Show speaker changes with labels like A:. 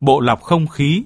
A: bộ lọc không khí.